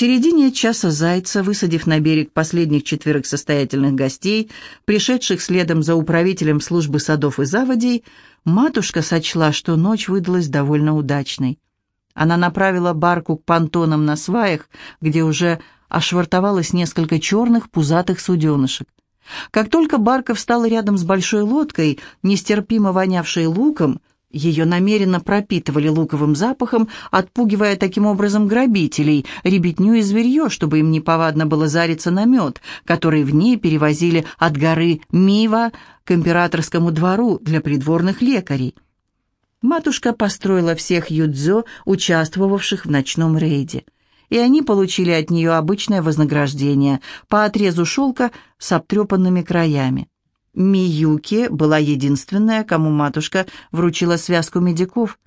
середине часа зайца, высадив на берег последних четверых состоятельных гостей, пришедших следом за управителем службы садов и заводей, матушка сочла, что ночь выдалась довольно удачной. Она направила барку к понтонам на сваях, где уже ошвартовалось несколько черных пузатых суденышек. Как только барка встала рядом с большой лодкой, нестерпимо вонявшей луком, ее намеренно пропитывали луковым запахом, отпугивая таким образом грабителей, ребятню и зверье, чтобы им неповадно было зариться на мед, который в ней перевозили от горы Мива к императорскому двору для придворных лекарей. Матушка построила всех юдзё, участвовавших в ночном рейде, и они получили от нее обычное вознаграждение по отрезу шелка с обтрепанными краями. Миюки была единственная, кому матушка вручила связку медиков.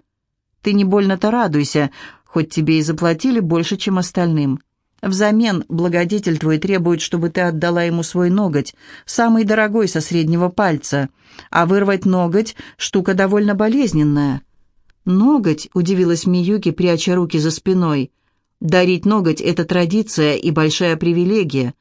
«Ты не больно-то радуйся, хоть тебе и заплатили больше, чем остальным. Взамен благодетель твой требует, чтобы ты отдала ему свой ноготь, самый дорогой со среднего пальца, а вырвать ноготь — штука довольно болезненная». «Ноготь?» — удивилась Миюки, пряча руки за спиной. «Дарить ноготь — это традиция и большая привилегия.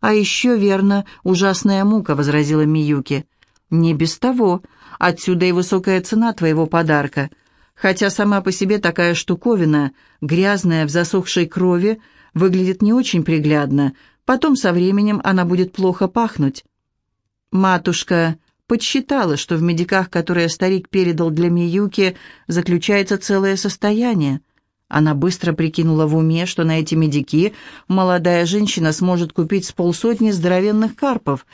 «А еще, верно, ужасная мука», — возразила Миюки. «Не без того. Отсюда и высокая цена твоего подарка. Хотя сама по себе такая штуковина, грязная, в засохшей крови, выглядит не очень приглядно. Потом со временем она будет плохо пахнуть». Матушка подсчитала, что в медиках, которые старик передал для Миюки, заключается целое состояние. Она быстро прикинула в уме, что на эти медики молодая женщина сможет купить с полсотни здоровенных карпов.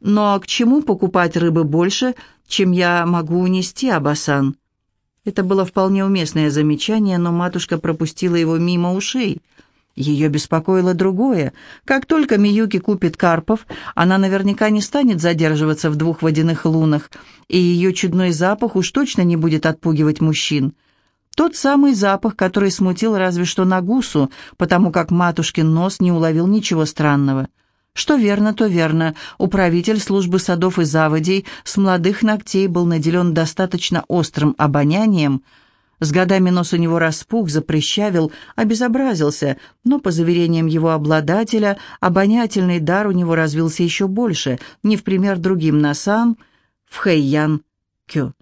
Но к чему покупать рыбы больше, чем я могу унести, Абасан? Это было вполне уместное замечание, но матушка пропустила его мимо ушей. Ее беспокоило другое. Как только Миюки купит карпов, она наверняка не станет задерживаться в двух водяных лунах, и ее чудной запах уж точно не будет отпугивать мужчин. Тот самый запах, который смутил разве что Нагусу, потому как матушкин нос не уловил ничего странного. Что верно, то верно. Управитель службы садов и заводей с молодых ногтей был наделен достаточно острым обонянием. С годами нос у него распух, запрещавил, обезобразился, но, по заверениям его обладателя, обонятельный дар у него развился еще больше, не в пример другим носам в Хэйян-Кё.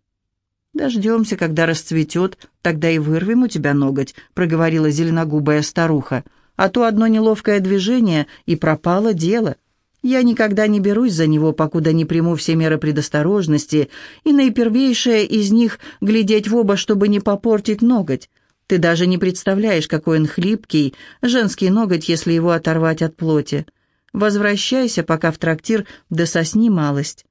«Дождемся, когда расцветет, тогда и вырвем у тебя ноготь», — проговорила зеленогубая старуха. «А то одно неловкое движение, и пропало дело. Я никогда не берусь за него, покуда не приму все меры предосторожности, и наипервейшее из них — глядеть в оба, чтобы не попортить ноготь. Ты даже не представляешь, какой он хлипкий, женский ноготь, если его оторвать от плоти. Возвращайся пока в трактир, да сосни малость».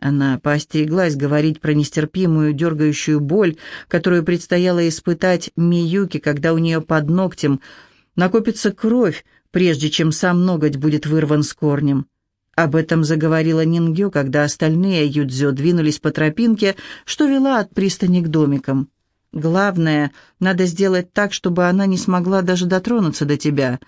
Она поостереглась говорить про нестерпимую дергающую боль, которую предстояло испытать Миюке, когда у нее под ногтем накопится кровь, прежде чем сам ноготь будет вырван с корнем. Об этом заговорила Нингё, когда остальные юдзё двинулись по тропинке, что вела от пристани к домикам. «Главное, надо сделать так, чтобы она не смогла даже дотронуться до тебя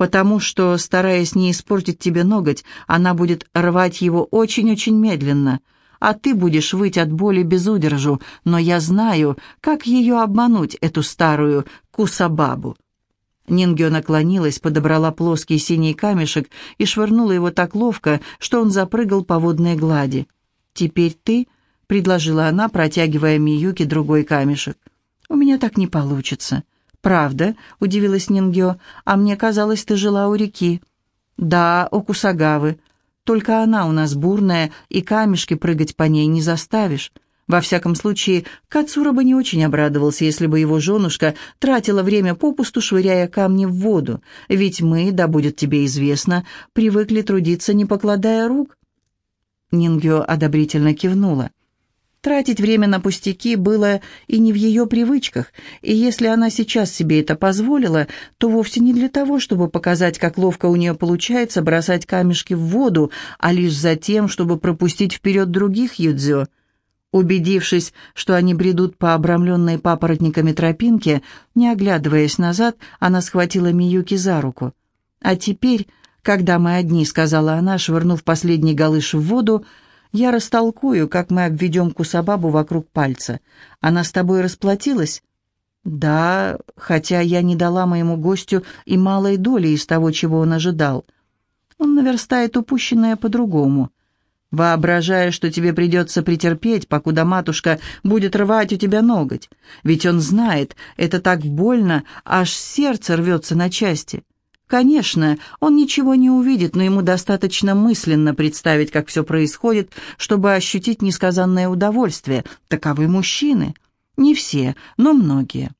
потому что, стараясь не испортить тебе ноготь, она будет рвать его очень-очень медленно, а ты будешь выть от боли без удержу, но я знаю, как ее обмануть, эту старую кусабабу». Нингё наклонилась, подобрала плоский синий камешек и швырнула его так ловко, что он запрыгал по водной глади. «Теперь ты», — предложила она, протягивая Миюке другой камешек. «У меня так не получится». «Правда?» — удивилась Нингё. «А мне казалось, ты жила у реки». «Да, у Кусагавы. Только она у нас бурная, и камешки прыгать по ней не заставишь». Во всяком случае, Кацура бы не очень обрадовался, если бы его женушка тратила время попусту, швыряя камни в воду, ведь мы, да будет тебе известно, привыкли трудиться, не покладая рук. Нингё одобрительно кивнула. Тратить время на пустяки было и не в ее привычках, и если она сейчас себе это позволила, то вовсе не для того, чтобы показать, как ловко у нее получается бросать камешки в воду, а лишь за тем, чтобы пропустить вперед других юдзё. Убедившись, что они бредут по обрамленной папоротниками тропинке, не оглядываясь назад, она схватила Миюки за руку. «А теперь, когда мы одни», — сказала она, швырнув последний галыш в воду, — я растолкую, как мы обведем Кусабабу вокруг пальца. Она с тобой расплатилась?» Да, хотя я не дала моему гостю и малой доли из того, чего он ожидал. Он наверстает упущенное по-другому. Воображая, что тебе придется претерпеть, покуда матушка будет рвать у тебя ноготь. Ведь он знает, это так больно, аж сердце рвется на части. Конечно, он ничего не увидит, но ему достаточно мысленно представить, как все происходит, чтобы ощутить несказанное удовольствие. Таковы мужчины. Не все, но многие.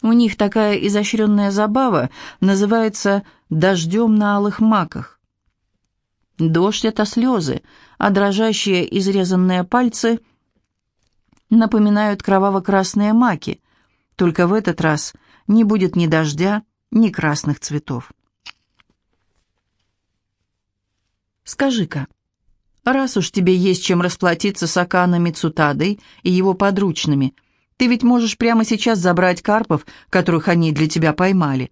У них такая изощренная забава называется «дождем на алых маках». Дождь — это слезы, а дрожащие изрезанные пальцы напоминают кроваво-красные маки. Только в этот раз не будет ни дождя, ни красных цветов. Скажи-ка, раз уж тебе есть чем расплатиться с Аканом Цутадой и его подручными, ты ведь можешь прямо сейчас забрать карпов, которых они для тебя поймали.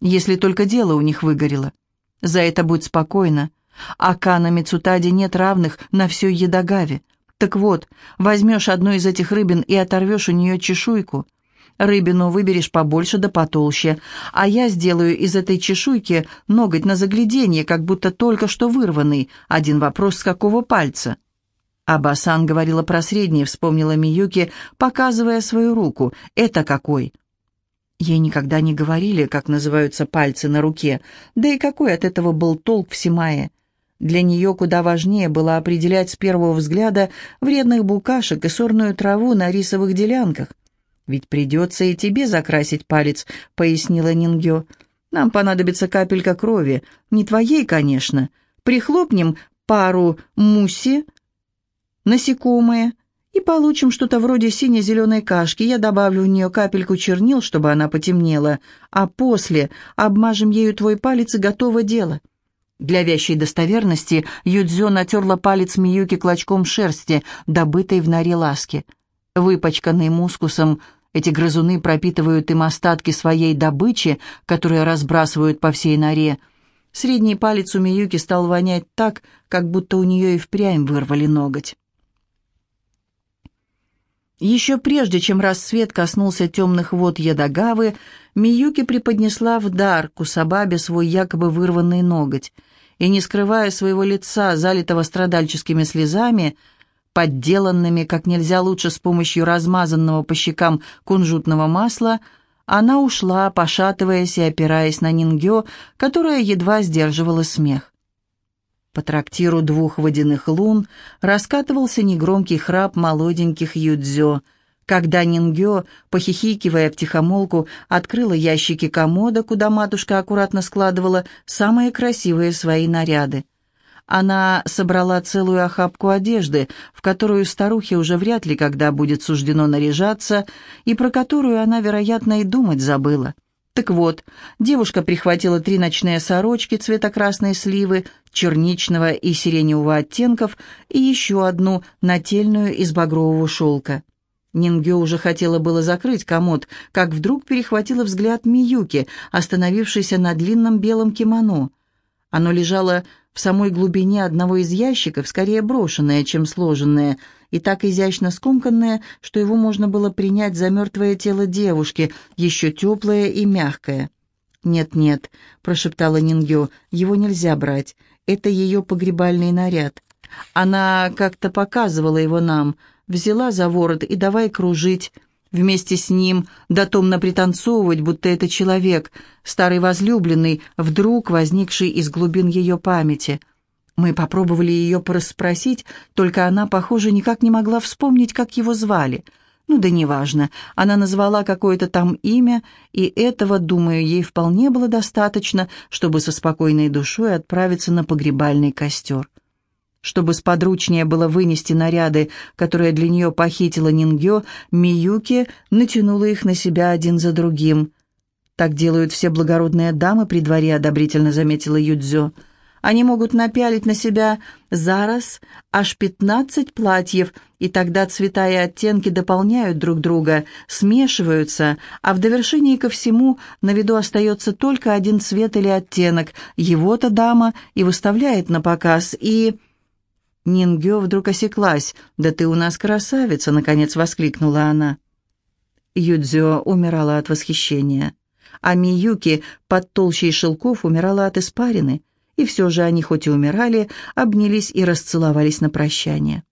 Если только дело у них выгорело. За это будь спокойна. Акана Мицутаде нет равных на всей Едагаве. Так вот, возьмешь одну из этих рыбин и оторвешь у нее чешуйку — Рыбину выберешь побольше да потолще, а я сделаю из этой чешуйки ноготь на загляденье, как будто только что вырванный. Один вопрос, с какого пальца?» Абасан говорила про средний, вспомнила Миюки, показывая свою руку. «Это какой?» Ей никогда не говорили, как называются пальцы на руке, да и какой от этого был толк в Симае. Для нее куда важнее было определять с первого взгляда вредных букашек и сорную траву на рисовых делянках. «Ведь придется и тебе закрасить палец», — пояснила Нингё. «Нам понадобится капелька крови. Не твоей, конечно. Прихлопнем пару муси, насекомые, и получим что-то вроде сине-зеленой кашки. Я добавлю в нее капельку чернил, чтобы она потемнела, а после обмажем ею твой палец, и готово дело». Для вящей достоверности Юдзё натерла палец Миюки клочком шерсти, добытой в норе ласки. Выпачканный мускусом, эти грызуны пропитывают им остатки своей добычи, которые разбрасывают по всей норе. Средний палец у Миюки стал вонять так, как будто у нее и впрямь вырвали ноготь. Еще прежде, чем рассвет коснулся темных вод Ядагавы, Миюки преподнесла в дар Кусабабе свой якобы вырванный ноготь, и, не скрывая своего лица, залитого страдальческими слезами, подделанными как нельзя лучше с помощью размазанного по щекам кунжутного масла, она ушла, пошатываясь и опираясь на Нингё, которая едва сдерживала смех. По трактиру двух водяных лун раскатывался негромкий храп молоденьких юдзё, когда Нингё, похихикивая втихомолку, открыла ящики комода, куда матушка аккуратно складывала самые красивые свои наряды. Она собрала целую охапку одежды, в которую старухе уже вряд ли когда будет суждено наряжаться, и про которую она, вероятно, и думать забыла. Так вот, девушка прихватила три ночные сорочки цвета красной сливы, черничного и сиреневого оттенков и еще одну нательную из багрового шелка. Нингё уже хотела было закрыть комод, как вдруг перехватила взгляд Миюки, остановившейся на длинном белом кимоно. Оно лежало в самой глубине одного из ящиков, скорее брошенное, чем сложенное, и так изящно скомканное, что его можно было принять за мертвое тело девушки, еще теплое и мягкое. «Нет-нет», — прошептала Нингё, — «его нельзя брать. Это ее погребальный наряд. Она как-то показывала его нам, взяла за ворот и давай кружить» вместе с ним, да томно пританцовывать, будто это человек, старый возлюбленный, вдруг возникший из глубин ее памяти. Мы попробовали ее порасспросить, только она, похоже, никак не могла вспомнить, как его звали. Ну да неважно, она назвала какое-то там имя, и этого, думаю, ей вполне было достаточно, чтобы со спокойной душой отправиться на погребальный костер. Чтобы сподручнее было вынести наряды, которые для нее похитила Нингё, Миюки натянула их на себя один за другим. «Так делают все благородные дамы при дворе», — одобрительно заметила Юдзё. «Они могут напялить на себя зараз аж пятнадцать платьев, и тогда цвета и оттенки дополняют друг друга, смешиваются, а в довершении ко всему на виду остается только один цвет или оттенок. Его-то дама и выставляет на показ, и...» Нингё вдруг осеклась. «Да ты у нас красавица!» — наконец воскликнула она. Юдзё умирала от восхищения, а Миюки под толщей шелков умирала от испарины, и все же они хоть и умирали, обнялись и расцеловались на прощание.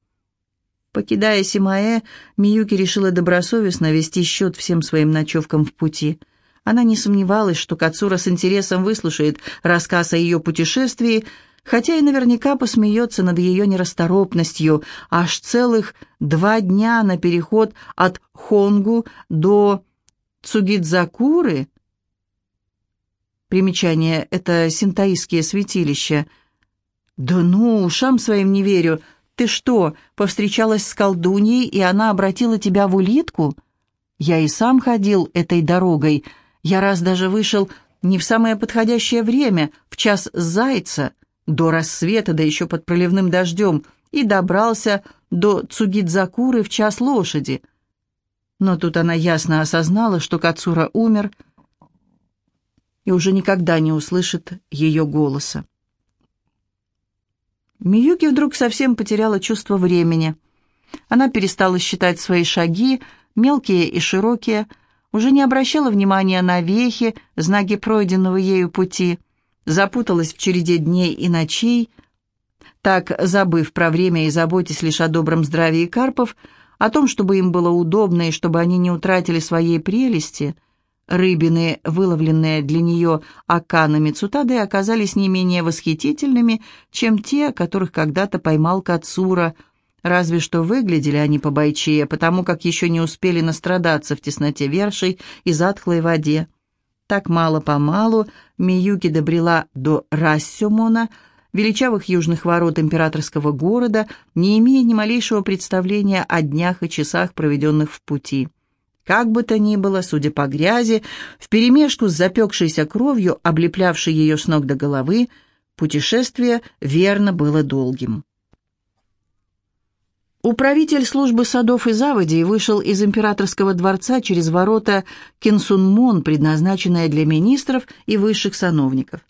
Покидая Симаэ, Миюки решила добросовестно вести счет всем своим ночевкам в пути. Она не сомневалась, что Кацура с интересом выслушает рассказ о ее путешествии, хотя и наверняка посмеется над ее нерасторопностью. Аж целых два дня на переход от Хонгу до Цугидзакуры. Примечание — это синтаистские святилища. «Да ну, ушам своим не верю. Ты что, повстречалась с колдуньей, и она обратила тебя в улитку? Я и сам ходил этой дорогой. Я раз даже вышел не в самое подходящее время, в час зайца, до рассвета, да еще под проливным дождем, и добрался до Цугидзакуры в час лошади. Но тут она ясно осознала, что Кацура умер и уже никогда не услышит ее голоса. Миюки вдруг совсем потеряла чувство времени. Она перестала считать свои шаги, мелкие и широкие, уже не обращала внимания на вехи, знаки пройденного ею пути, запуталась в череде дней и ночей, так, забыв про время и заботясь лишь о добром здравии карпов, о том, чтобы им было удобно и чтобы они не утратили своей прелести – Рыбины, выловленные для нее аканами цутады, оказались не менее восхитительными, чем те, которых когда-то поймал Кацура, разве что выглядели они побойчее, потому как еще не успели настрадаться в тесноте вершей и затхлой воде. Так мало-помалу Миюки добрела до Рассюмона, величавых южных ворот императорского города, не имея ни малейшего представления о днях и часах, проведенных в пути. Как бы то ни было, судя по грязи, вперемешку с запекшейся кровью, облеплявшей ее с ног до головы, путешествие верно было долгим. Управитель службы садов и заводей вышел из императорского дворца через ворота Кинсунмон, предназначенное для министров и высших сановников.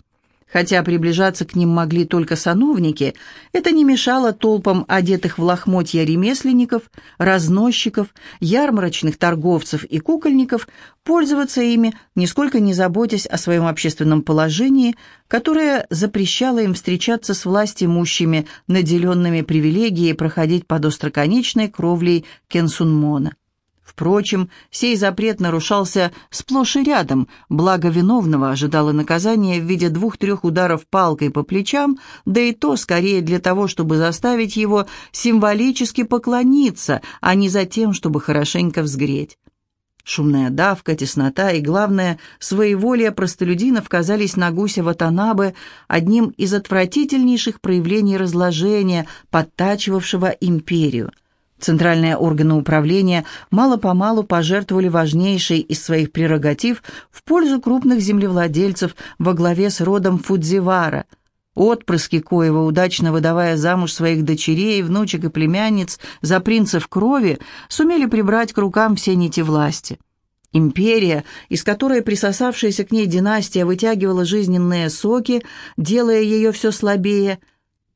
Хотя приближаться к ним могли только сановники, это не мешало толпам одетых в лохмотья ремесленников, разносчиков, ярмарочных торговцев и кукольников пользоваться ими, нисколько не заботясь о своем общественном положении, которое запрещало им встречаться с властимущими, наделенными привилегией проходить под остроконечной кровлей Кенсунмона. Впрочем, сей запрет нарушался сплошь и рядом, благо виновного ожидало наказание в виде двух-трех ударов палкой по плечам, да и то скорее для того, чтобы заставить его символически поклониться, а не за тем, чтобы хорошенько взгреть. Шумная давка, теснота и, главное, своеволие простолюдинов казались на гуся Ватанабе одним из отвратительнейших проявлений разложения, подтачивавшего империю – Центральные органы управления мало-помалу пожертвовали важнейшей из своих прерогатив в пользу крупных землевладельцев во главе с родом Фудзивара, отпрыски коего, удачно выдавая замуж своих дочерей, внучек и племянниц за принцев крови, сумели прибрать к рукам все нити власти. Империя, из которой присосавшаяся к ней династия вытягивала жизненные соки, делая ее все слабее –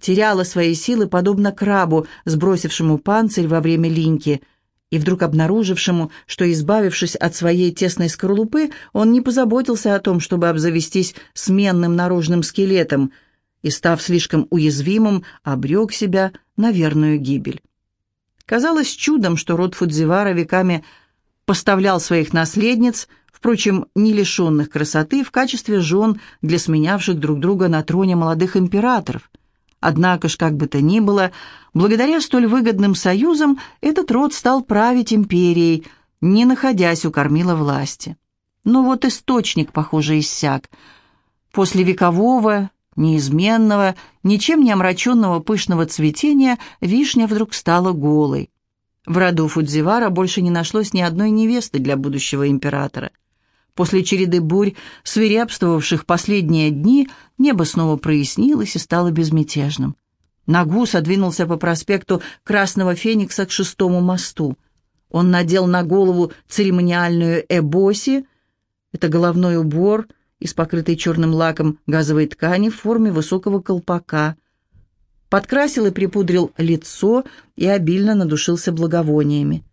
теряла свои силы, подобно крабу, сбросившему панцирь во время линьки, и вдруг обнаружившему, что, избавившись от своей тесной скорлупы, он не позаботился о том, чтобы обзавестись сменным наружным скелетом, и, став слишком уязвимым, обрек себя на верную гибель. Казалось чудом, что род Фудзивара веками поставлял своих наследниц, впрочем, не лишенных красоты, в качестве жен для сменявших друг друга на троне молодых императоров – Однако ж, как бы то ни было, благодаря столь выгодным союзам этот род стал править империей, не находясь у кормила власти. Но вот источник, похоже, иссяк. После векового, неизменного, ничем не омраченного пышного цветения вишня вдруг стала голой. В роду Фудзивара больше не нашлось ни одной невесты для будущего императора – После череды бурь, свирепствовавших последние дни, небо снова прояснилось и стало безмятежным. Нагу содвинулся по проспекту Красного Феникса к шестому мосту. Он надел на голову церемониальную эбоси, это головной убор из покрытой черным лаком газовой ткани в форме высокого колпака, подкрасил и припудрил лицо и обильно надушился благовониями.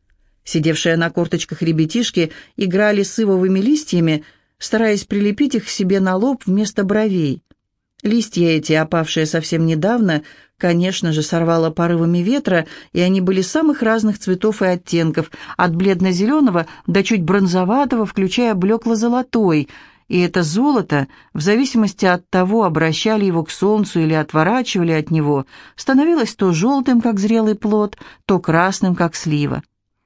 Сидевшие на корточках ребятишки играли с ивовыми листьями, стараясь прилепить их себе на лоб вместо бровей. Листья эти, опавшие совсем недавно, конечно же, сорвало порывами ветра, и они были самых разных цветов и оттенков, от бледно-зеленого до чуть бронзоватого, включая блекло-золотой, и это золото, в зависимости от того, обращали его к солнцу или отворачивали от него, становилось то желтым, как зрелый плод, то красным, как слива.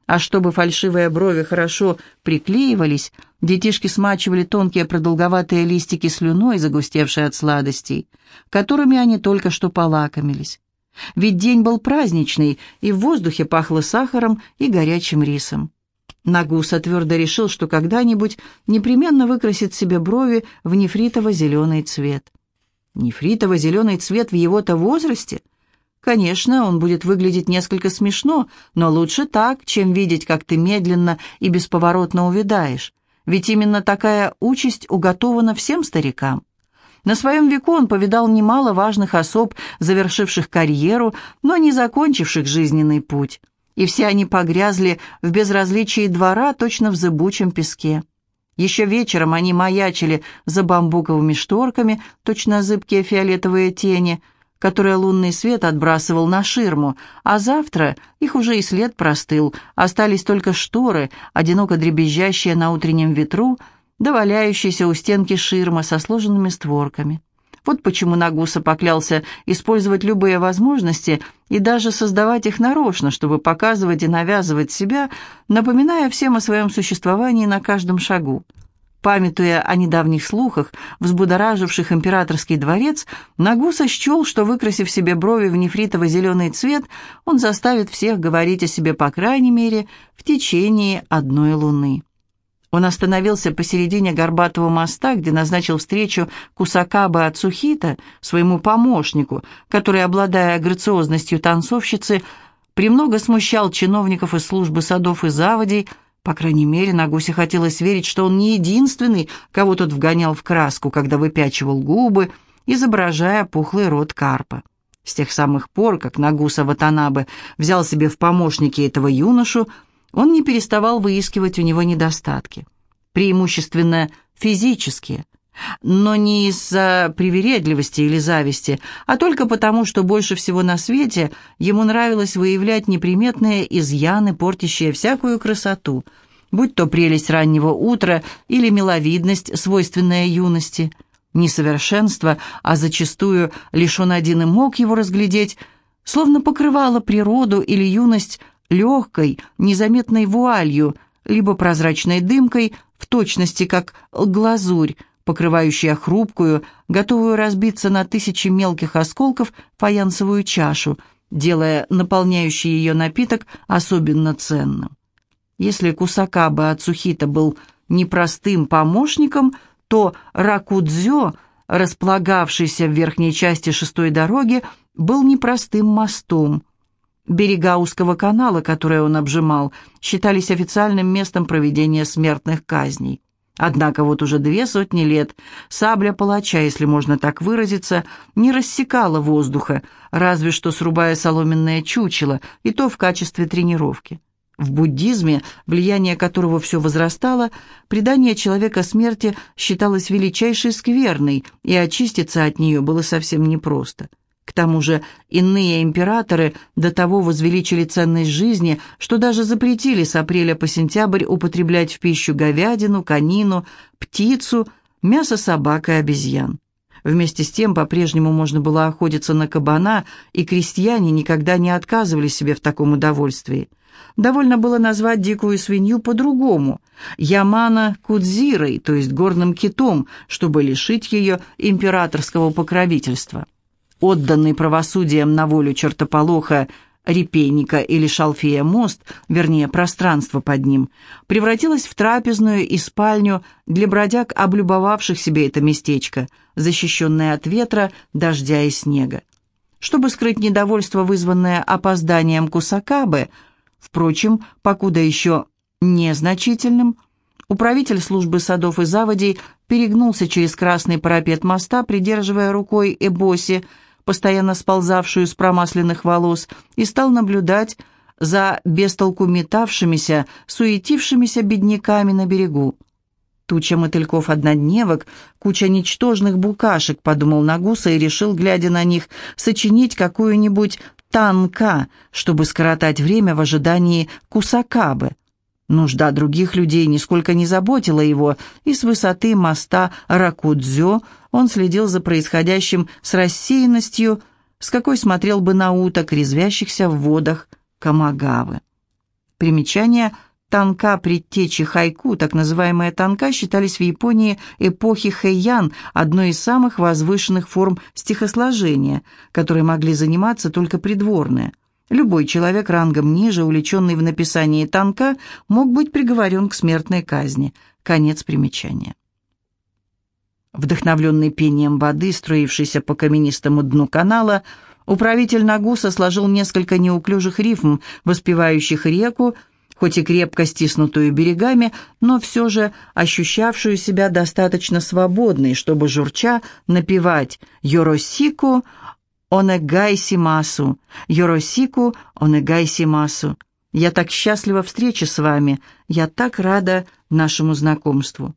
А чтобы фальшивые брови хорошо приклеивались, детишки смачивали тонкие продолговатые листики слюной, загустевшие от сладостей, которыми они только что полакомились. Ведь день был праздничный, и в воздухе пахло сахаром и горячим рисом. Нагуса твердо решил, что когда-нибудь непременно выкрасит себе брови в нефритово-зеленый цвет. Нефритово-зеленый цвет в его-то возрасте — Конечно, он будет выглядеть несколько смешно, но лучше так, чем видеть, как ты медленно и бесповоротно увядаешь. Ведь именно такая участь уготована всем старикам. На своем веку он повидал немало важных особ, завершивших карьеру, но не закончивших жизненный путь. И все они погрязли в безразличии двора, точно в зыбучем песке. Еще вечером они маячили за бамбуковыми шторками, точно зыбкие фиолетовые тени – которые лунный свет отбрасывал на ширму, а завтра их уже и след простыл, остались только шторы, одиноко дребезжащие на утреннем ветру, да валяющиеся у стенки ширма со сложенными створками. Вот почему Нагуса поклялся использовать любые возможности и даже создавать их нарочно, чтобы показывать и навязывать себя, напоминая всем о своем существовании на каждом шагу. Памятуя о недавних слухах, взбудораживших императорский дворец, Нагуса счел, что, выкрасив себе брови в нефритово-зеленый цвет, он заставит всех говорить о себе, по крайней мере, в течение одной луны. Он остановился посередине горбатого моста, где назначил встречу Кусакабе Ацухита, своему помощнику, который, обладая грациозностью танцовщицы, премного смущал чиновников из службы садов и заводей, по крайней мере, Нагусе хотелось верить, что он не единственный, кого тот вгонял в краску, когда выпячивал губы, изображая пухлый рот карпа. С тех самых пор, как Нагуса Ватанабе взял себе в помощники этого юношу, он не переставал выискивать у него недостатки. Преимущественно физические, но не из-за привередливости или зависти, а только потому, что больше всего на свете ему нравилось выявлять неприметные изъяны, портящие всякую красоту, будь то прелесть раннего утра или миловидность, свойственная юности. Несовершенство, а зачастую лишь он один и мог его разглядеть, словно покрывало природу или юность легкой, незаметной вуалью, либо прозрачной дымкой, в точности как глазурь, покрывающая хрупкую, готовую разбиться на тысячи мелких осколков фаянсовую чашу, делая наполняющий ее напиток особенно ценным. Если Кусакаба Ацухита был непростым помощником, то Ракудзё, располагавшийся в верхней части шестой дороги, был непростым мостом. Берега узкого канала, который он обжимал, считались официальным местом проведения смертных казней. Однако вот уже две сотни лет сабля палача, если можно так выразиться, не рассекала воздуха, разве что срубая соломенное чучело, и то в качестве тренировки. В буддизме, влияние которого все возрастало, предание человека смерти считалось величайшей скверной, и очиститься от нее было совсем непросто. К тому же иные императоры до того возвеличили ценность жизни, что даже запретили с апреля по сентябрь употреблять в пищу говядину, конину, птицу, мясо собак и обезьян. Вместе с тем по-прежнему можно было охотиться на кабана, и крестьяне никогда не отказывали себе в таком удовольствии. Довольно было назвать дикую свинью по-другому – Ямана Кудзирой, то есть горным китом, чтобы лишить ее императорского покровительства отданный правосудием на волю чертополоха репейника или шалфея мост, вернее, пространство под ним, превратилось в трапезную и спальню для бродяг, облюбовавших себе это местечко, защищенное от ветра, дождя и снега. Чтобы скрыть недовольство, вызванное опозданием Кусакабе, впрочем, покуда еще незначительным, управитель службы садов и заводей перегнулся через красный парапет моста, придерживая рукой Эбоси, постоянно сползавшую с промасленных волос, и стал наблюдать, за бестолку метавшимися, суетившимися бедняками на берегу. Туча мотыльков-однодневок, куча ничтожных букашек, подумал Нагуса и решил, глядя на них, сочинить какую-нибудь танка, чтобы скоротать время в ожидании кусакабы. Нужда других людей нисколько не заботила его, и с высоты моста Ракудзё он следил за происходящим с рассеянностью, с какой смотрел бы на уток, резвящихся в водах Камагавы. Примечание Танка предтечи хайку, так называемые танка, считались в Японии эпохи Хэйян одной из самых возвышенных форм стихосложения, которые могли заниматься только придворные. Любой человек рангом ниже, увлеченный в написании танка, мог быть приговорен к смертной казни. Конец примечания. Вдохновленный пением воды, струившейся по каменистому дну канала, управитель Нагуса сложил несколько неуклюжих рифм, воспевающих реку, хоть и крепко стиснутую берегами, но все же ощущавшую себя достаточно свободной, чтобы журча напевать «Йоросику онегайсимасу, Йоросику онегайсимасу». «Я так счастлива встрече с вами, я так рада нашему знакомству».